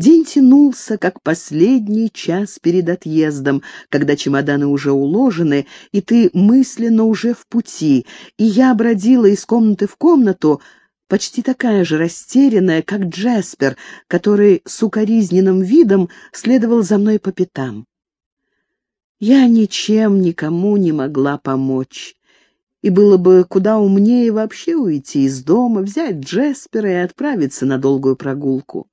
День тянулся, как последний час перед отъездом, когда чемоданы уже уложены, и ты мысленно уже в пути, и я бродила из комнаты в комнату, почти такая же растерянная, как Джеспер, который с укоризненным видом следовал за мной по пятам. Я ничем никому не могла помочь. И было бы куда умнее вообще уйти из дома, взять Джеспера и отправиться на долгую прогулку.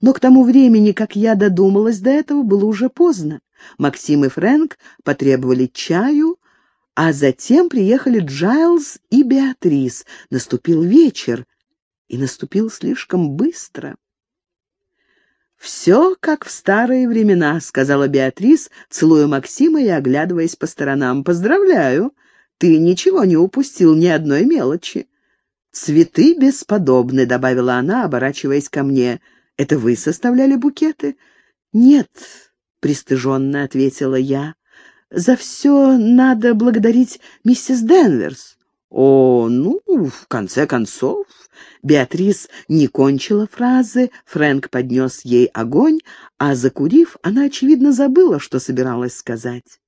Но к тому времени, как я додумалась до этого, было уже поздно. Максим и Фрэнк потребовали чаю, а затем приехали Джайлз и Беатрис. Наступил вечер, и наступил слишком быстро. «Все как в старые времена», — сказала Беатрис, целуя Максима и оглядываясь по сторонам. «Поздравляю, ты ничего не упустил, ни одной мелочи». «Цветы бесподобны», — добавила она, оборачиваясь ко мне. «Это вы составляли букеты?» «Нет», — пристыженно ответила я. «За все надо благодарить миссис Денверс». «О, ну, в конце концов...» Беатрис не кончила фразы, Фрэнк поднес ей огонь, а, закурив, она, очевидно, забыла, что собиралась сказать.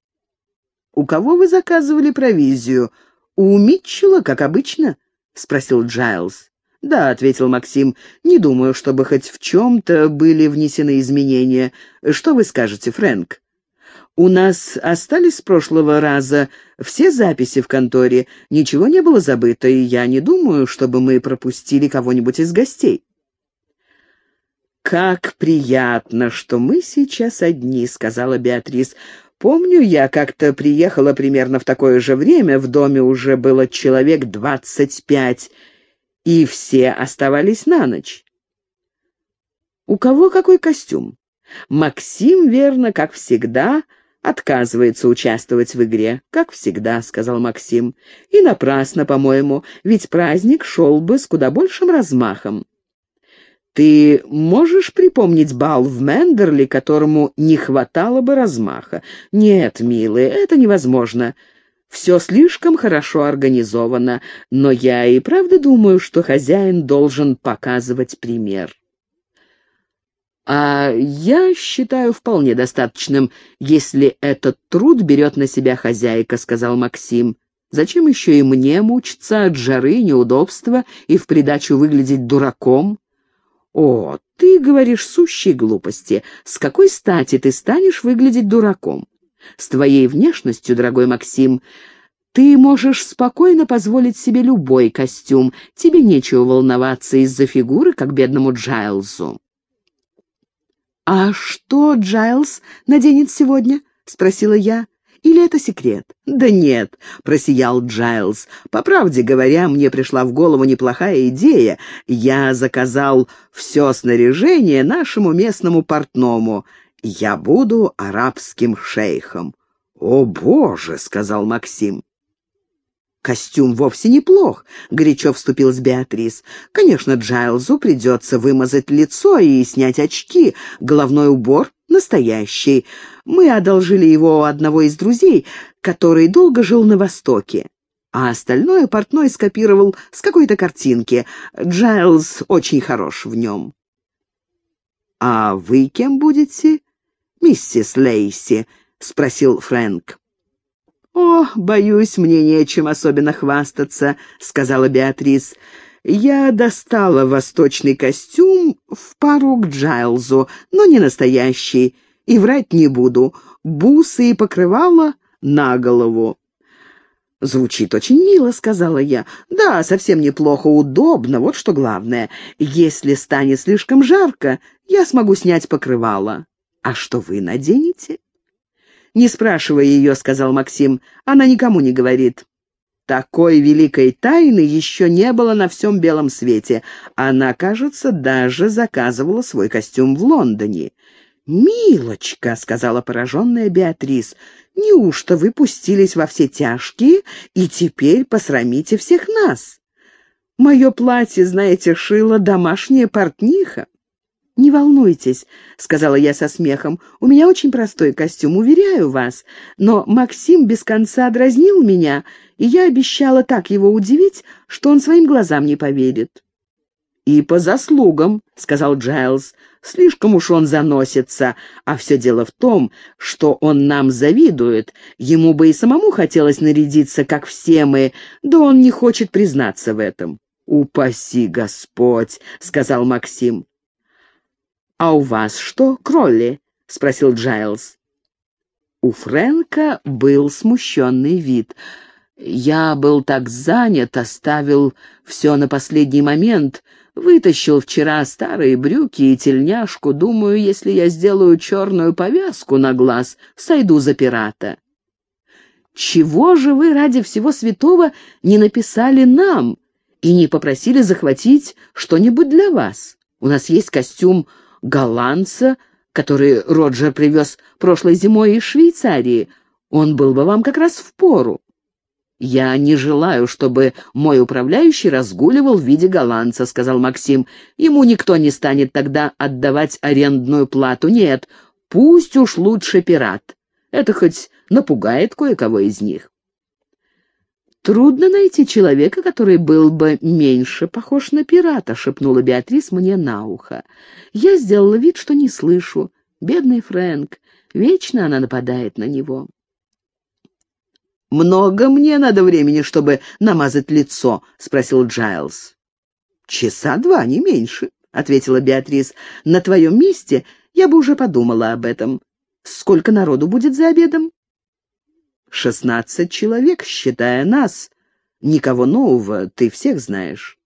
«У кого вы заказывали провизию? У Митчелла, как обычно?» — спросил Джайлз. «Да», — ответил Максим, — «не думаю, чтобы хоть в чем-то были внесены изменения. Что вы скажете, Фрэнк?» У нас остались с прошлого раза все записи в конторе, ничего не было забыто, и я не думаю, чтобы мы пропустили кого-нибудь из гостей. «Как приятно, что мы сейчас одни», — сказала Беатрис. «Помню, я как-то приехала примерно в такое же время, в доме уже было человек двадцать пять, и все оставались на ночь». «У кого какой костюм?» «Максим, верно, как всегда», — отказывается участвовать в игре, как всегда», — сказал Максим. «И напрасно, по-моему, ведь праздник шел бы с куда большим размахом». «Ты можешь припомнить бал в Мендерли, которому не хватало бы размаха?» «Нет, милый, это невозможно». Все слишком хорошо организовано, но я и правда думаю, что хозяин должен показывать пример. А я считаю вполне достаточным, если этот труд берет на себя хозяйка, сказал Максим. Зачем еще и мне мучиться от жары, неудобства и в придачу выглядеть дураком? О, ты говоришь сущие глупости. С какой стати ты станешь выглядеть дураком? С твоей внешностью, дорогой Максим, ты можешь спокойно позволить себе любой костюм. Тебе нечего волноваться из-за фигуры, как бедному Джайлзу. «А что Джайлз наденет сегодня?» — спросила я. «Или это секрет?» «Да нет», — просиял Джайлз. «По правде говоря, мне пришла в голову неплохая идея. Я заказал все снаряжение нашему местному портному. Я буду арабским шейхом». «О, Боже!» — сказал Максим. «Костюм вовсе неплох», — горячо вступилась Беатрис. «Конечно, Джайлзу придется вымазать лицо и снять очки. Головной убор настоящий. Мы одолжили его у одного из друзей, который долго жил на Востоке. А остальное портной скопировал с какой-то картинки. Джайлз очень хорош в нем». «А вы кем будете?» «Миссис Лейси», — спросил Фрэнк. «О, боюсь, мне нечем особенно хвастаться», — сказала Беатрис. «Я достала восточный костюм в пару к Джайлзу, но не настоящий, и врать не буду. Бусы и покрывала на голову». «Звучит очень мило», — сказала я. «Да, совсем неплохо, удобно, вот что главное. Если станет слишком жарко, я смогу снять покрывало. А что вы наденете?» «Не спрашивай ее», — сказал Максим. «Она никому не говорит». Такой великой тайны еще не было на всем белом свете. Она, кажется, даже заказывала свой костюм в Лондоне. «Милочка», — сказала пораженная Беатрис, — «неужто вы пустились во все тяжкие и теперь посрамите всех нас? Мое платье, знаете, шила домашняя портниха». «Не волнуйтесь», — сказала я со смехом, — «у меня очень простой костюм, уверяю вас. Но Максим без конца дразнил меня, и я обещала так его удивить, что он своим глазам не поверит». «И по заслугам», — сказал Джайлз. «Слишком уж он заносится, а все дело в том, что он нам завидует. Ему бы и самому хотелось нарядиться, как все мы, да он не хочет признаться в этом». «Упаси Господь», — сказал Максим. «А у вас что, Кролли?» — спросил Джайлз. У Фрэнка был смущенный вид. «Я был так занят, оставил все на последний момент. Вытащил вчера старые брюки и тельняшку. Думаю, если я сделаю черную повязку на глаз, сойду за пирата». «Чего же вы ради всего святого не написали нам и не попросили захватить что-нибудь для вас? У нас есть костюм голландца, который Роджер привез прошлой зимой из Швейцарии. Он был бы вам как раз в пору. «Я не желаю, чтобы мой управляющий разгуливал в виде голландца», — сказал Максим. «Ему никто не станет тогда отдавать арендную плату. Нет, пусть уж лучше пират. Это хоть напугает кое-кого из них». «Трудно найти человека, который был бы меньше похож на пирата», — шепнула Беатрис мне на ухо. Я сделала вид, что не слышу. Бедный Фрэнк. Вечно она нападает на него. «Много мне надо времени, чтобы намазать лицо?» — спросил Джайлз. «Часа два, не меньше», — ответила Беатрис. «На твоем месте я бы уже подумала об этом. Сколько народу будет за обедом?» «Шестнадцать человек, считая нас. Никого нового, ты всех знаешь».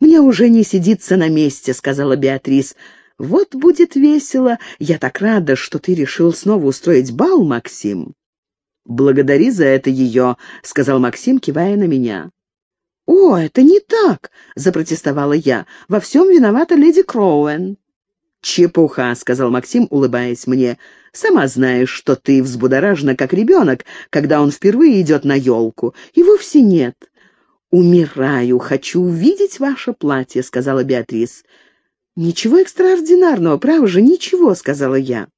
«Мне уже не сидится на месте», — сказала Беатрис. «Вот будет весело. Я так рада, что ты решил снова устроить бал, Максим». «Благодари за это ее», — сказал Максим, кивая на меня. «О, это не так!» — запротестовала я. «Во всем виновата леди Кроуэн». «Чепуха», — сказал Максим, улыбаясь мне. «Сама знаешь, что ты взбудоражена, как ребенок, когда он впервые идет на елку. И вовсе нет». «Умираю, хочу увидеть ваше платье», — сказала Беатрис. «Ничего экстраординарного, право же, ничего», — сказала я.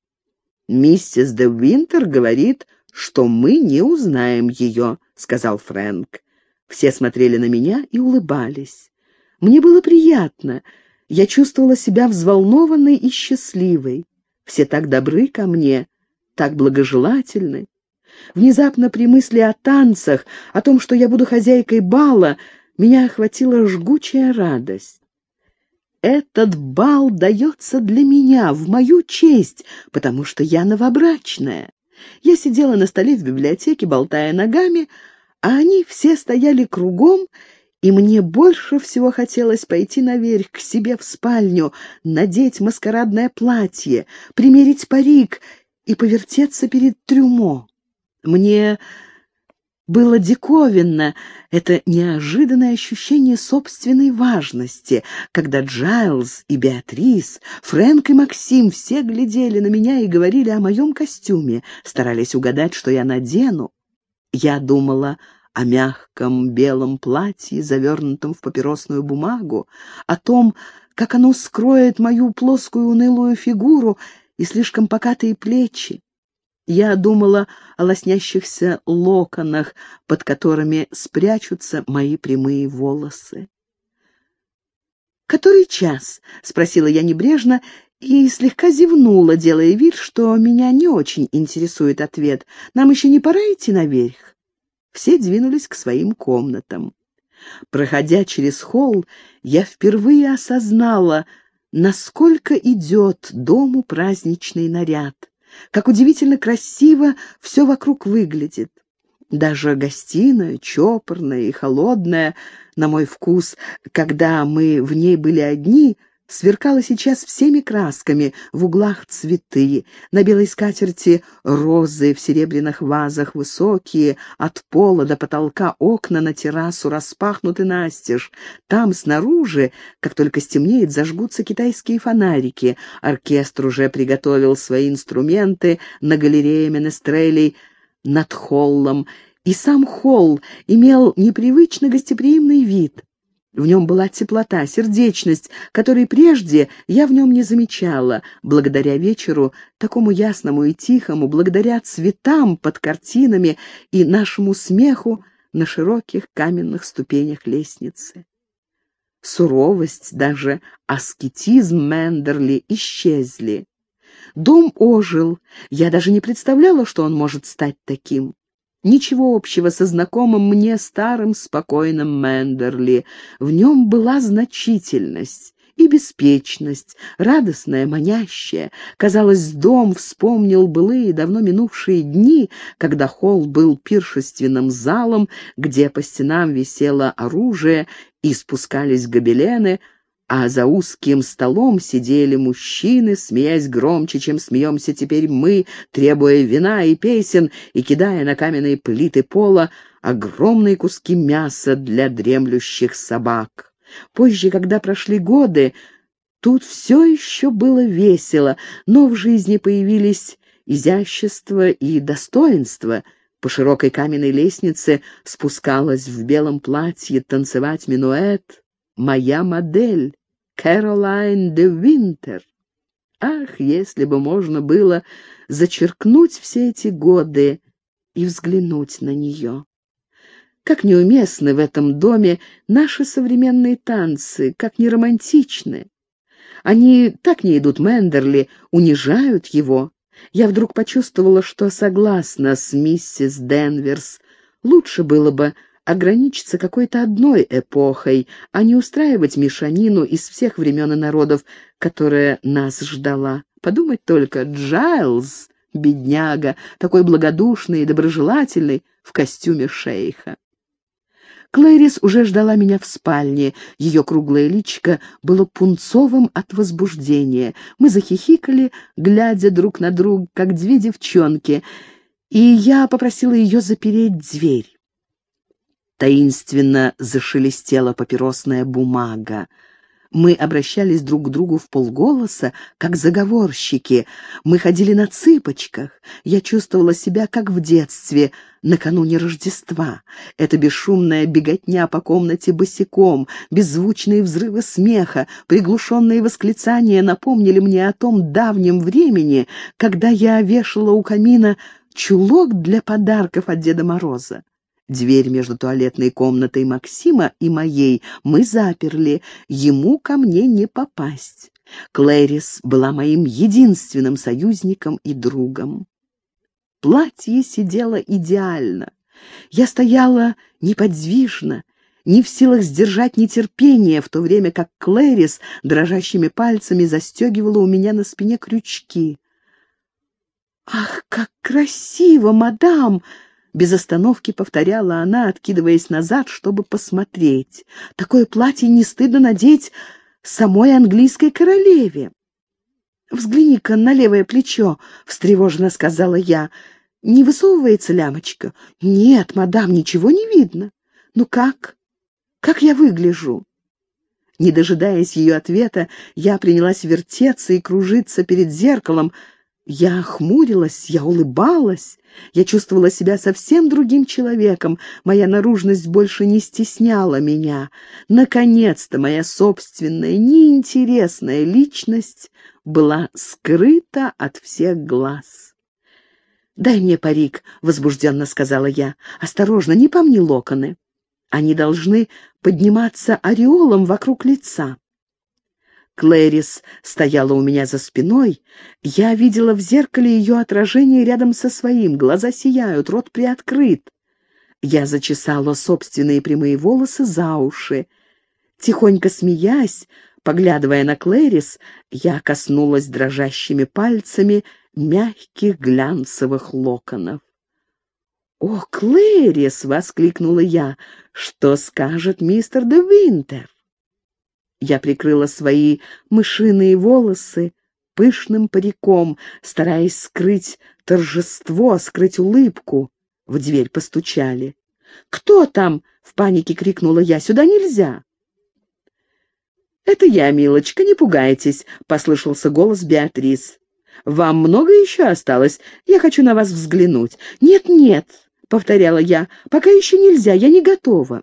«Миссис де Винтер говорит, что мы не узнаем ее», — сказал Фрэнк. Все смотрели на меня и улыбались. Мне было приятно. Я чувствовала себя взволнованной и счастливой. Все так добры ко мне, так благожелательны. Внезапно при мысли о танцах, о том, что я буду хозяйкой бала, меня охватила жгучая радость. Этот бал дается для меня, в мою честь, потому что я новобрачная. Я сидела на столе в библиотеке, болтая ногами, а они все стояли кругом, и мне больше всего хотелось пойти наверх к себе в спальню, надеть маскарадное платье, примерить парик и повертеться перед трюмо. Мне было диковинно это неожиданное ощущение собственной важности, когда Джайлз и Беатрис, Фрэнк и Максим все глядели на меня и говорили о моем костюме, старались угадать, что я надену. Я думала о мягком белом платье, завернутом в папиросную бумагу, о том, как оно скроет мою плоскую унылую фигуру и слишком покатые плечи. Я думала о лоснящихся локонах, под которыми спрячутся мои прямые волосы. «Который час?» — спросила я небрежно и слегка зевнула, делая вид, что меня не очень интересует ответ. «Нам еще не пора идти наверх?» Все двинулись к своим комнатам. Проходя через холл, я впервые осознала, насколько идет дому праздничный наряд как удивительно красиво все вокруг выглядит. Даже гостиная, чопорная и холодная, на мой вкус, когда мы в ней были одни, сверкала сейчас всеми красками, в углах цветы, на белой скатерти розы в серебряных вазах высокие, от пола до потолка окна на террасу распахнуты настежь. Там снаружи, как только стемнеет, зажгутся китайские фонарики. Оркестр уже приготовил свои инструменты на галерее менестрелей над холлом, и сам холл имел непривычно гостеприимный вид. В нем была теплота, сердечность, которой прежде я в нем не замечала, благодаря вечеру, такому ясному и тихому, благодаря цветам под картинами и нашему смеху на широких каменных ступенях лестницы. суровость, даже аскетизм Мендерли исчезли. Дом ожил, я даже не представляла, что он может стать таким. Ничего общего со знакомым мне старым спокойным Мендерли. В нем была значительность и беспечность, радостная, манящая. Казалось, дом вспомнил былые, давно минувшие дни, когда холл был пиршественным залом, где по стенам висело оружие и спускались гобелены, а за узким столом сидели мужчины, смеясь громче, чем смеемся теперь мы, требуя вина и песен и кидая на каменные плиты пола огромные куски мяса для дремлющих собак. Позже, когда прошли годы, тут все еще было весело, но в жизни появились изящество и достоинство. По широкой каменной лестнице спускалась в белом платье танцевать минуэт моя модель, Кэролайн де Винтер. Ах, если бы можно было зачеркнуть все эти годы и взглянуть на нее. Как неуместны в этом доме наши современные танцы, как неромантичны. Они так не идут Мендерли, унижают его. Я вдруг почувствовала, что согласна с миссис Денверс. Лучше было бы ограничиться какой-то одной эпохой, а не устраивать мешанину из всех времен и народов, которая нас ждала. Подумать только, Джайлз, бедняга, такой благодушный и доброжелательный, в костюме шейха. Клэрис уже ждала меня в спальне. Ее круглое личико было пунцовым от возбуждения. Мы захихикали, глядя друг на друга, как две девчонки, и я попросила ее запереть дверь. Таинственно зашелестела папиросная бумага. Мы обращались друг к другу в полголоса, как заговорщики. Мы ходили на цыпочках. Я чувствовала себя, как в детстве, накануне Рождества. Эта бесшумная беготня по комнате босиком, беззвучные взрывы смеха, приглушенные восклицания напомнили мне о том давнем времени, когда я вешала у камина чулок для подарков от Деда Мороза. Дверь между туалетной комнатой Максима и моей мы заперли, ему ко мне не попасть. Клэрис была моим единственным союзником и другом. Платье сидело идеально. Я стояла неподвижно, не в силах сдержать нетерпение, в то время как Клэрис дрожащими пальцами застегивала у меня на спине крючки. «Ах, как красиво, мадам!» Без остановки повторяла она, откидываясь назад, чтобы посмотреть. Такое платье не стыдно надеть самой английской королеве. «Взгляни-ка на левое плечо», — встревоженно сказала я. «Не высовывается лямочка?» «Нет, мадам, ничего не видно». «Ну как? Как я выгляжу?» Не дожидаясь ее ответа, я принялась вертеться и кружиться перед зеркалом, я хмурилась, я улыбалась, я чувствовала себя совсем другим человеком, моя наружность больше не стесняла меня. Наконец-то моя собственная, неинтересная личность была скрыта от всех глаз. «Дай мне парик», — возбужденно сказала я. «Осторожно, не помни локоны. Они должны подниматься ореолом вокруг лица». Клэрис стояла у меня за спиной. Я видела в зеркале ее отражение рядом со своим. Глаза сияют, рот приоткрыт. Я зачесала собственные прямые волосы за уши. Тихонько смеясь, поглядывая на Клэрис, я коснулась дрожащими пальцами мягких глянцевых локонов. «О, Клэрис!» — воскликнула я. «Что скажет мистер де Винтер?» Я прикрыла свои мышиные волосы пышным париком, стараясь скрыть торжество, скрыть улыбку. В дверь постучали. «Кто там?» — в панике крикнула я. «Сюда нельзя!» «Это я, милочка, не пугайтесь», — послышался голос Беатрис. «Вам много еще осталось? Я хочу на вас взглянуть». «Нет-нет», — повторяла я, — «пока еще нельзя, я не готова».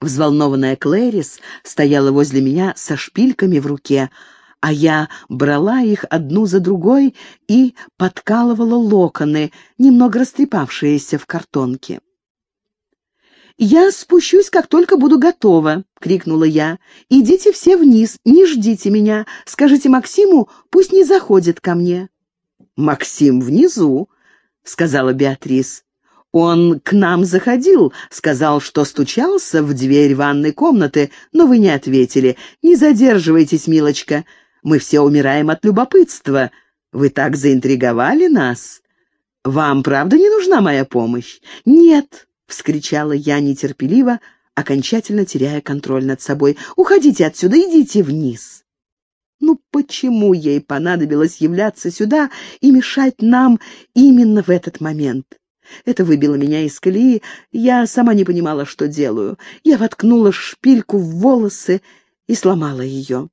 Взволнованная Клэрис стояла возле меня со шпильками в руке, а я брала их одну за другой и подкалывала локоны, немного растрепавшиеся в картонке. «Я спущусь, как только буду готова», — крикнула я. «Идите все вниз, не ждите меня. Скажите Максиму, пусть не заходит ко мне». «Максим внизу», — сказала Беатрис. «Он к нам заходил, сказал, что стучался в дверь ванной комнаты, но вы не ответили. Не задерживайтесь, милочка. Мы все умираем от любопытства. Вы так заинтриговали нас. Вам правда не нужна моя помощь?» «Нет», вскричала я нетерпеливо, окончательно теряя контроль над собой. «Уходите отсюда, идите вниз!» Ну почему ей понадобилось являться сюда и мешать нам именно в этот момент? Это выбило меня из колеи, я сама не понимала, что делаю. Я воткнула шпильку в волосы и сломала ее.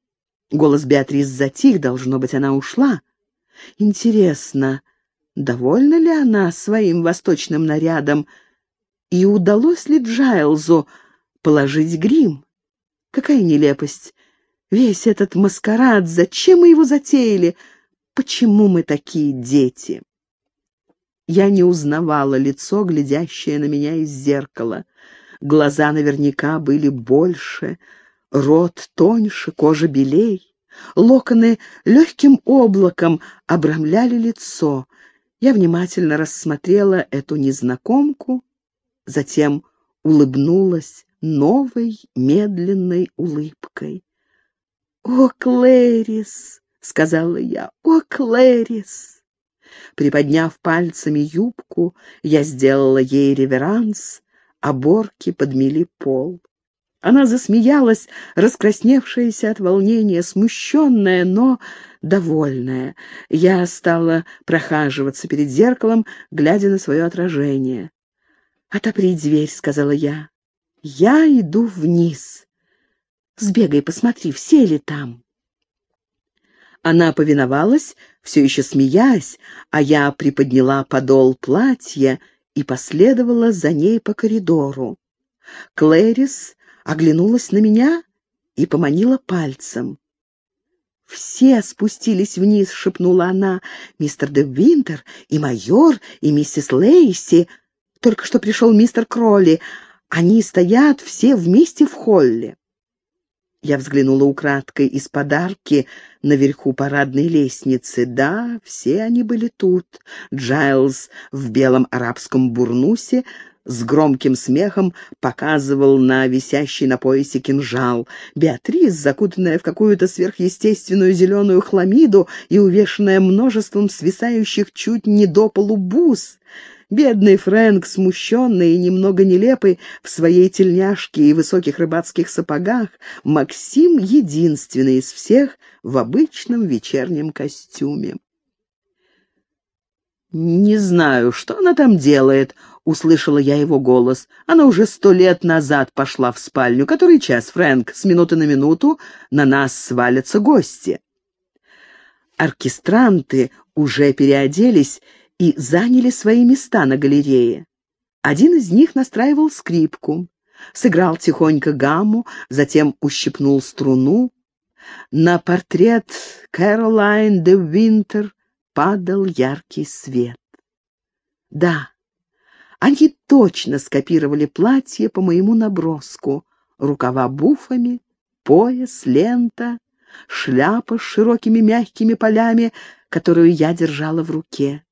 Голос Беатрис затих, должно быть, она ушла. Интересно, довольна ли она своим восточным нарядом, и удалось ли Джайлзу положить грим? Какая нелепость! Весь этот маскарад, зачем мы его затеяли? Почему мы такие дети? Я не узнавала лицо, глядящее на меня из зеркала. Глаза наверняка были больше, рот тоньше, кожа белей. Локоны легким облаком обрамляли лицо. Я внимательно рассмотрела эту незнакомку затем улыбнулась новой медленной улыбкой. «О, Клэрис!» — сказала я. «О, Клэрис!» Приподняв пальцами юбку, я сделала ей реверанс, а борки подмели пол. Она засмеялась, раскрасневшаяся от волнения, смущенная, но довольная. Я стала прохаживаться перед зеркалом, глядя на свое отражение. «Отопри дверь», — сказала я. «Я иду вниз. Сбегай, посмотри, все ли там». Она повиновалась, все еще смеясь, а я приподняла подол платья и последовала за ней по коридору. Клэрис оглянулась на меня и поманила пальцем. «Все спустились вниз», — шепнула она. «Мистер де Винтер и майор, и миссис Лейси. Только что пришел мистер Кролли. Они стоят все вместе в холле. Я взглянула украдкой из подарки наверху парадной лестницы. Да, все они были тут. Джайлз в белом арабском бурнусе с громким смехом показывал на висящий на поясе кинжал. Беатрис, закутанная в какую-то сверхъестественную зеленую хламиду и увешанная множеством свисающих чуть не до полу бус, Бедный Фрэнк, смущенный и немного нелепый в своей тельняшке и высоких рыбацких сапогах, Максим единственный из всех в обычном вечернем костюме. «Не знаю, что она там делает», — услышала я его голос. «Она уже сто лет назад пошла в спальню. Который час, Фрэнк? С минуты на минуту на нас свалятся гости». Оркестранты уже переоделись и заняли свои места на галерее. Один из них настраивал скрипку, сыграл тихонько гамму, затем ущипнул струну. На портрет Кэролайн де Винтер падал яркий свет. Да, они точно скопировали платье по моему наброску. Рукава буфами, пояс, лента, шляпа с широкими мягкими полями, которую я держала в руке.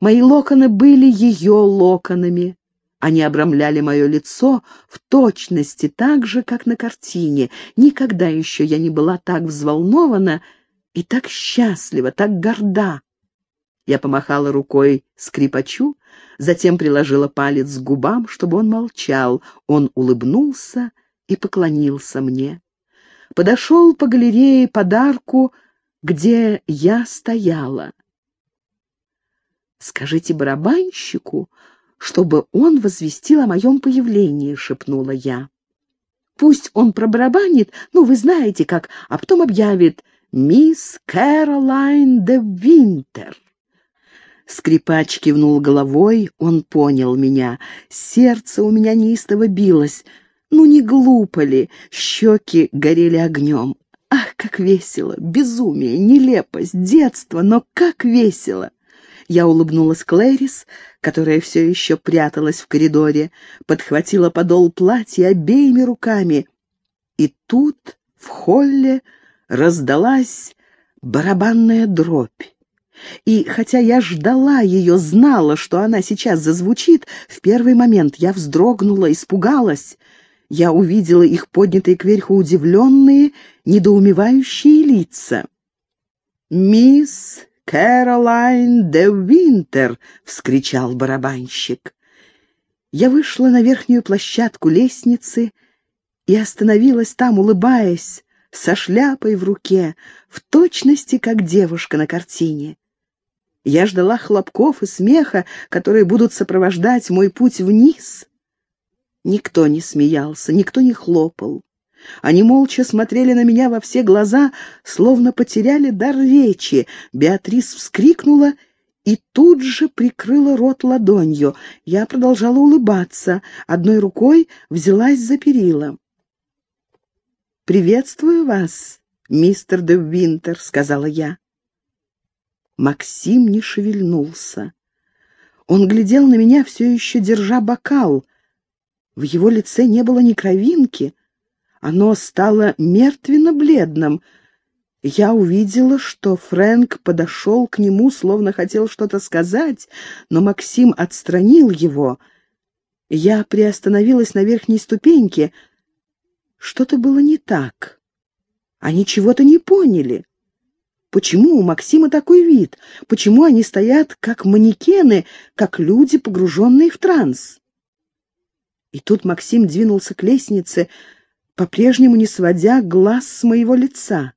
Мои локоны были ее локонами. Они обрамляли мое лицо в точности так же, как на картине. Никогда еще я не была так взволнована и так счастлива, так горда. Я помахала рукой скрипачу, затем приложила палец к губам, чтобы он молчал. Он улыбнулся и поклонился мне. Подошел по галерее подарку, где я стояла. «Скажите барабанщику, чтобы он возвестил о моем появлении», — шепнула я. «Пусть он пробарабанит, ну, вы знаете как, а потом объявит «Мисс Кэролайн де Винтер». Скрипач кивнул головой, он понял меня. Сердце у меня неистово билось. Ну, не глупо ли? Щеки горели огнем. Ах, как весело! Безумие, нелепость, детство, но как весело! Я улыбнулась Клэрис, которая все еще пряталась в коридоре, подхватила подол платья обеими руками. И тут в холле раздалась барабанная дробь. И хотя я ждала ее, знала, что она сейчас зазвучит, в первый момент я вздрогнула, испугалась. Я увидела их поднятые кверху удивленные, недоумевающие лица. «Мисс Кэролайн де Винтер!» — вскричал барабанщик. Я вышла на верхнюю площадку лестницы и остановилась там, улыбаясь, со шляпой в руке, в точности, как девушка на картине. Я ждала хлопков и смеха, которые будут сопровождать мой путь вниз. Никто не смеялся, никто не хлопал. Они молча смотрели на меня во все глаза, словно потеряли дар речи. Беатрис вскрикнула и тут же прикрыла рот ладонью. Я продолжала улыбаться, одной рукой взялась за перила. «Приветствую вас, мистер де Винтер», — сказала я. Максим не шевельнулся. Он глядел на меня, все еще держа бокал. В его лице не было ни кровинки. Оно стало мертвенно-бледным. Я увидела, что Фрэнк подошел к нему, словно хотел что-то сказать, но Максим отстранил его. Я приостановилась на верхней ступеньке. Что-то было не так. Они чего-то не поняли. Почему у Максима такой вид? Почему они стоят как манекены, как люди, погруженные в транс? И тут Максим двинулся к лестнице, по-прежнему не сводя глаз с моего лица.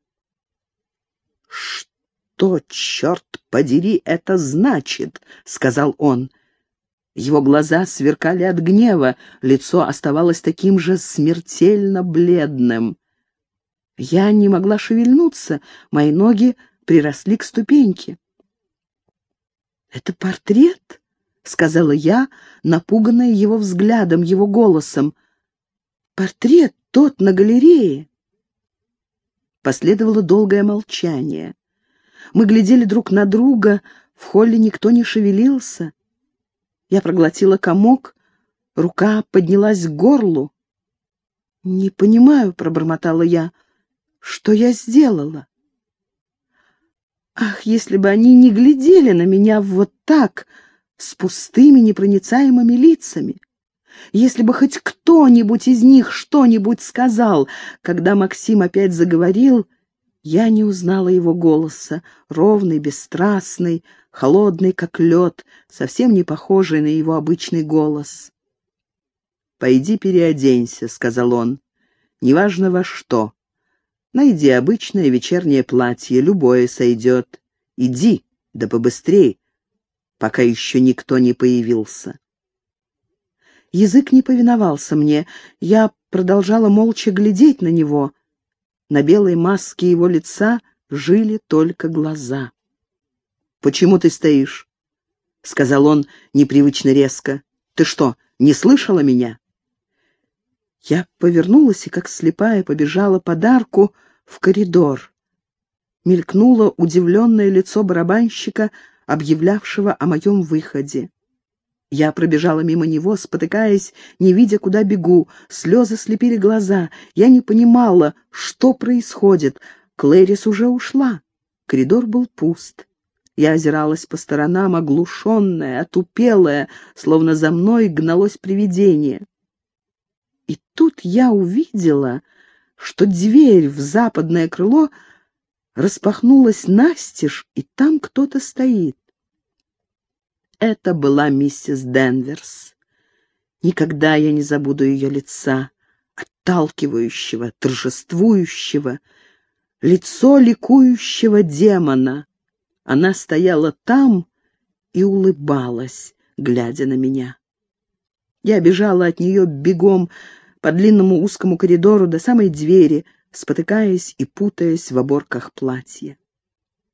«Что, черт подери, это значит?» — сказал он. Его глаза сверкали от гнева, лицо оставалось таким же смертельно бледным. Я не могла шевельнуться, мои ноги приросли к ступеньке. «Это портрет?» — сказала я, напуганная его взглядом, его голосом. «Портрет тот на галерее». Последовало долгое молчание. Мы глядели друг на друга, в холле никто не шевелился. Я проглотила комок, рука поднялась к горлу. «Не понимаю», — пробормотала я, — что я сделала? Ах, если бы они не глядели на меня вот так, с пустыми непроницаемыми лицами! Если бы хоть кто-нибудь из них что-нибудь сказал, когда Максим опять заговорил, я не узнала его голоса, ровный, бесстрастный, холодный, как лед, совсем не похожий на его обычный голос. «Пойди переоденься», — сказал он, — «неважно во что. Найди обычное вечернее платье, любое сойдет. Иди, да побыстрей, пока еще никто не появился. Язык не повиновался мне. Я продолжала молча глядеть на него. На белой маске его лица жили только глаза. «Почему ты стоишь?» — сказал он непривычно резко. «Ты что, не слышала меня?» Я повернулась и, как слепая, побежала подарку в коридор. Мелькнуло удивленное лицо барабанщика, объявлявшего о моем выходе. Я пробежала мимо него, спотыкаясь, не видя, куда бегу. Слезы слепили глаза. Я не понимала, что происходит. Клэрис уже ушла. Коридор был пуст. Я озиралась по сторонам, оглушенная, отупелая, словно за мной гналось привидение. И тут я увидела что дверь в западное крыло распахнулась настежь, и там кто-то стоит. Это была миссис Денверс. Никогда я не забуду ее лица, отталкивающего, торжествующего, лицо ликующего демона. Она стояла там и улыбалась, глядя на меня. Я бежала от нее бегом, по длинному узкому коридору до самой двери, спотыкаясь и путаясь в оборках платья.